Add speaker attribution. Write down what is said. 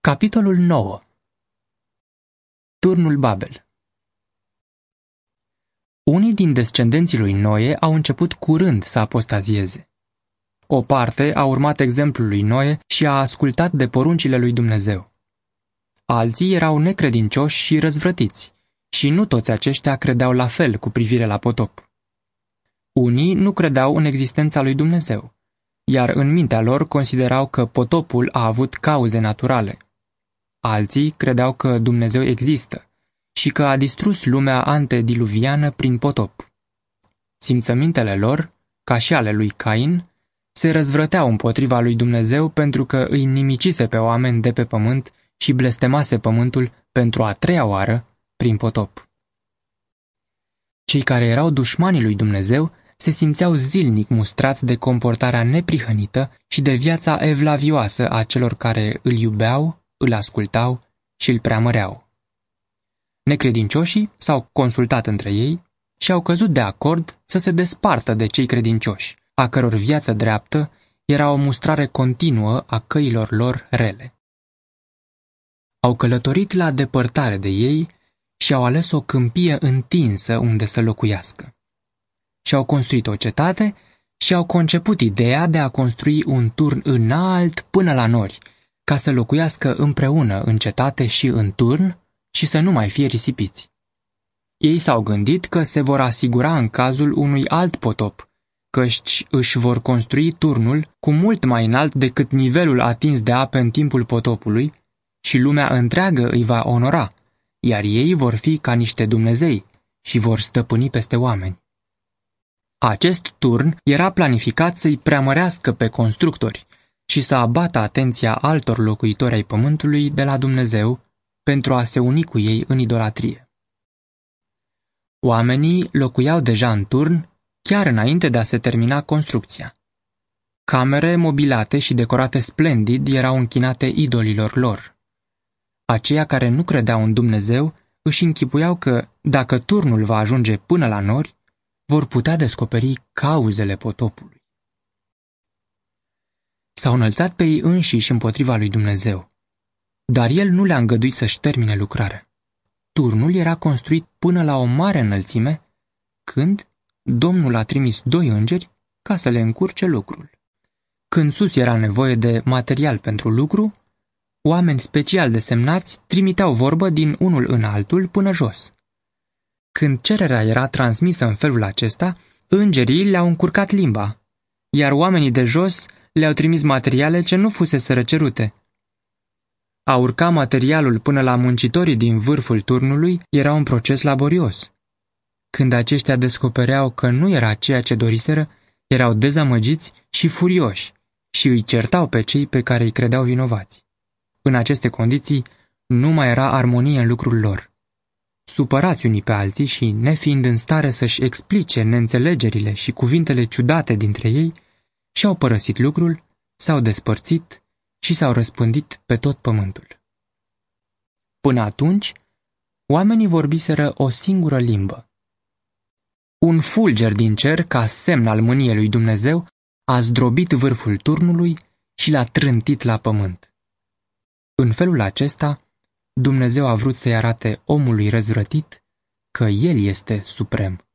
Speaker 1: Capitolul 9 Turnul Babel Unii din descendenții lui Noe au început curând să apostazieze. O parte a urmat exemplul lui Noe și a ascultat de poruncile lui Dumnezeu. Alții erau necredincioși și răzvrătiți, și nu toți aceștia credeau la fel cu privire la potop. Unii nu credeau în existența lui Dumnezeu, iar în mintea lor considerau că potopul a avut cauze naturale – Alții credeau că Dumnezeu există și că a distrus lumea antediluviană prin potop. Simțămintele lor, ca și ale lui Cain, se răzvrăteau împotriva lui Dumnezeu pentru că îi nimicise pe oameni de pe pământ și blestemase pământul pentru a treia oară prin potop. Cei care erau dușmanii lui Dumnezeu se simțeau zilnic mustrați de comportarea neprihănită și de viața evlavioasă a celor care îl iubeau îl ascultau și îl preamăreau. Necredincioșii s-au consultat între ei și au căzut de acord să se despartă de cei credincioși, a căror viață dreaptă era o mustrare continuă a căilor lor rele. Au călătorit la depărtare de ei și au ales o câmpie întinsă unde să locuiască. Și-au construit o cetate și au conceput ideea de a construi un turn înalt până la nori, ca să locuiască împreună în cetate și în turn și să nu mai fie risipiți. Ei s-au gândit că se vor asigura în cazul unui alt potop, căci își vor construi turnul cu mult mai înalt decât nivelul atins de apă în timpul potopului și lumea întreagă îi va onora, iar ei vor fi ca niște Dumnezei și vor stăpâni peste oameni. Acest turn era planificat să-i preamărească pe constructori, și să abată atenția altor locuitori ai pământului de la Dumnezeu pentru a se uni cu ei în idolatrie. Oamenii locuiau deja în turn chiar înainte de a se termina construcția. Camere mobilate și decorate splendid erau închinate idolilor lor. Aceia care nu credeau în Dumnezeu își închipuiau că, dacă turnul va ajunge până la nori, vor putea descoperi cauzele potopului. S-au înălțat pe ei înșiși împotriva lui Dumnezeu. Dar el nu le-a îngăduit să-și termine lucrarea. Turnul era construit până la o mare înălțime, când Domnul a trimis doi îngeri ca să le încurce lucrul. Când sus era nevoie de material pentru lucru, oameni special desemnați trimiteau vorbă din unul în altul până jos. Când cererea era transmisă în felul acesta, îngerii le-au încurcat limba, iar oamenii de jos le-au trimis materiale ce nu fusese cerute. A urca materialul până la muncitorii din vârful turnului era un proces laborios. Când aceștia descopereau că nu era ceea ce doriseră, erau dezamăgiți și furioși și îi certau pe cei pe care îi credeau vinovați. În aceste condiții, nu mai era armonie în lucrul lor. Supărați unii pe alții și, nefiind în stare să-și explice neînțelegerile și cuvintele ciudate dintre ei, și-au părăsit lucrul, s-au despărțit și s-au răspândit pe tot pământul. Până atunci, oamenii vorbiseră o singură limbă. Un fulger din cer, ca semn al mâniei lui Dumnezeu, a zdrobit vârful turnului și l-a trântit la pământ. În felul acesta, Dumnezeu a vrut să-i arate omului răzvrătit că El este suprem.